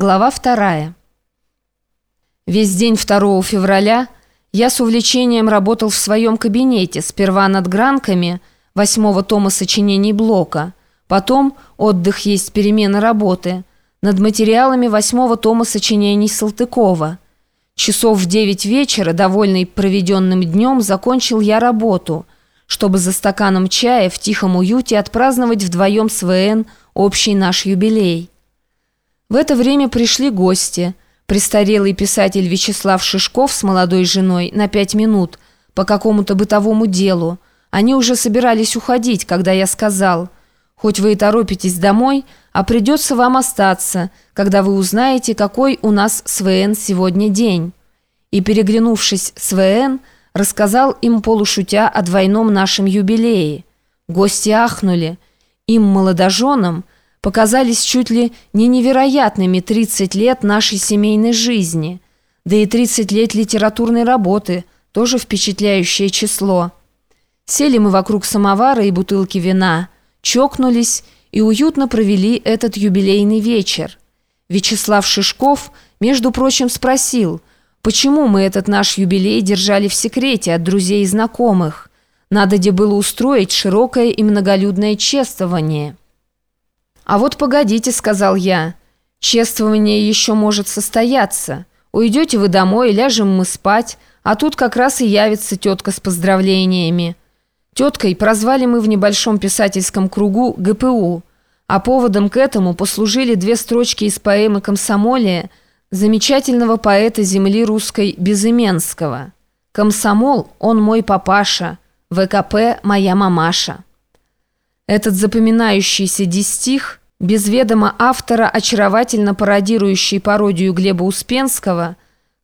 Глава вторая. Весь день 2 февраля я с увлечением работал в своем кабинете, сперва над гранками восьмого тома сочинений Блока, потом «Отдых есть перемена работы», над материалами восьмого тома сочинений Салтыкова. Часов в девять вечера, довольный проведенным днем, закончил я работу, чтобы за стаканом чая в тихом уюте отпраздновать вдвоем с ВН общий наш юбилей. В это время пришли гости. Престарелый писатель Вячеслав Шишков с молодой женой на пять минут по какому-то бытовому делу. Они уже собирались уходить, когда я сказал, «Хоть вы и торопитесь домой, а придется вам остаться, когда вы узнаете, какой у нас с ВН сегодня день». И, переглянувшись с ВН, рассказал им полушутя о двойном нашем юбилее. Гости ахнули. Им, молодоженам, показались чуть ли не невероятными 30 лет нашей семейной жизни, да и 30 лет литературной работы, тоже впечатляющее число. Сели мы вокруг самовара и бутылки вина, чокнулись и уютно провели этот юбилейный вечер. Вячеслав Шишков, между прочим, спросил, почему мы этот наш юбилей держали в секрете от друзей и знакомых. Надо где было устроить широкое и многолюдное чествование. «А вот погодите», — сказал я, — «чествование еще может состояться. Уйдете вы домой, ляжем мы спать, а тут как раз и явится тетка с поздравлениями». Теткой прозвали мы в небольшом писательском кругу ГПУ, а поводом к этому послужили две строчки из поэмы «Комсомолия» замечательного поэта земли русской Безыменского. «Комсомол, он мой папаша, ВКП моя мамаша». Этот запоминающийся дистих, без ведома автора, очаровательно пародирующий пародию Глеба Успенского,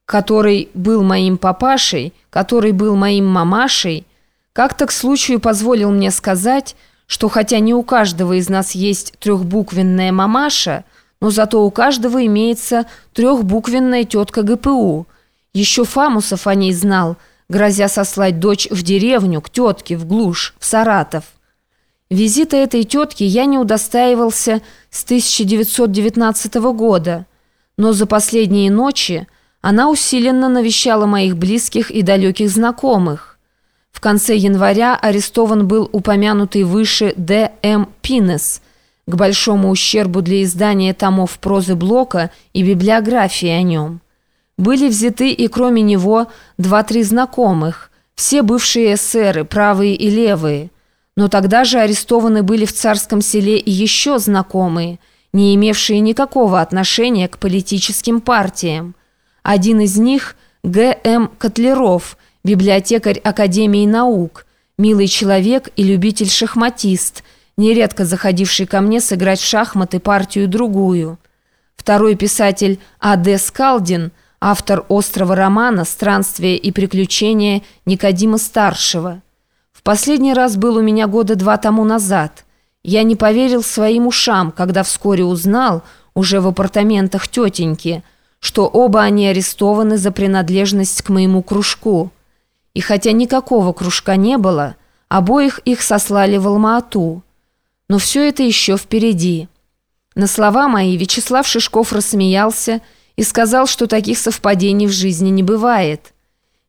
который был моим папашей, который был моим мамашей, как-то к случаю позволил мне сказать, что хотя не у каждого из нас есть трехбуквенная мамаша, но зато у каждого имеется трехбуквенная тетка ГПУ. Еще Фамусов о ней знал, грозя сослать дочь в деревню, к тетке, в глушь, в Саратов. Визита этой тетки я не удостаивался с 1919 года, но за последние ночи она усиленно навещала моих близких и далеких знакомых. В конце января арестован был упомянутый выше Д. М. Пинес к большому ущербу для издания томов прозы Блока и библиографии о нем. Были взяты и кроме него два-три знакомых, все бывшие эсеры, правые и левые – но тогда же арестованы были в царском селе и еще знакомые, не имевшие никакого отношения к политическим партиям. Один из них – Г.М. Котлеров, библиотекарь Академии наук, милый человек и любитель-шахматист, нередко заходивший ко мне сыграть в шахматы партию-другую. Второй писатель А.Д. Скалдин, автор острого романа «Странствия и приключения Никодима-старшего». Последний раз был у меня года два тому назад. Я не поверил своим ушам, когда вскоре узнал, уже в апартаментах тетеньки, что оба они арестованы за принадлежность к моему кружку. И хотя никакого кружка не было, обоих их сослали в Алма-Ату. Но все это еще впереди. На слова мои Вячеслав Шишков рассмеялся и сказал, что таких совпадений в жизни не бывает.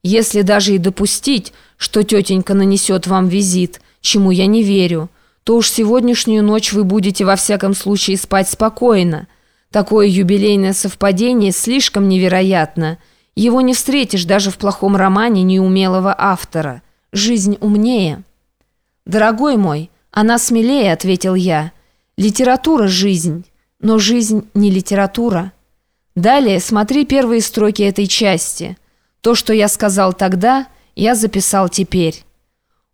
Если даже и допустить, что тетенька нанесет вам визит, чему я не верю, то уж сегодняшнюю ночь вы будете во всяком случае спать спокойно. Такое юбилейное совпадение слишком невероятно. Его не встретишь даже в плохом романе неумелого автора. Жизнь умнее. «Дорогой мой, она смелее», — ответил я. «Литература — жизнь, но жизнь не литература». Далее смотри первые строки этой части — то, что я сказал тогда, я записал теперь.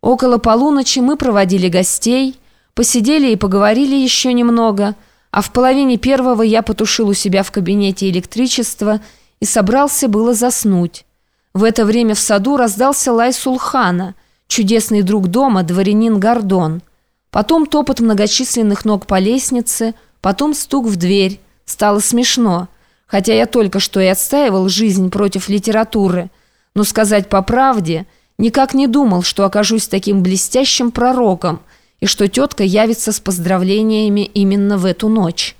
Около полуночи мы проводили гостей, посидели и поговорили еще немного, а в половине первого я потушил у себя в кабинете электричество и собрался было заснуть. В это время в саду раздался лай Сулхана, чудесный друг дома, дворянин Гордон. Потом топот многочисленных ног по лестнице, потом стук в дверь. Стало смешно – хотя я только что и отстаивал жизнь против литературы, но сказать по правде, никак не думал, что окажусь таким блестящим пророком и что тетка явится с поздравлениями именно в эту ночь».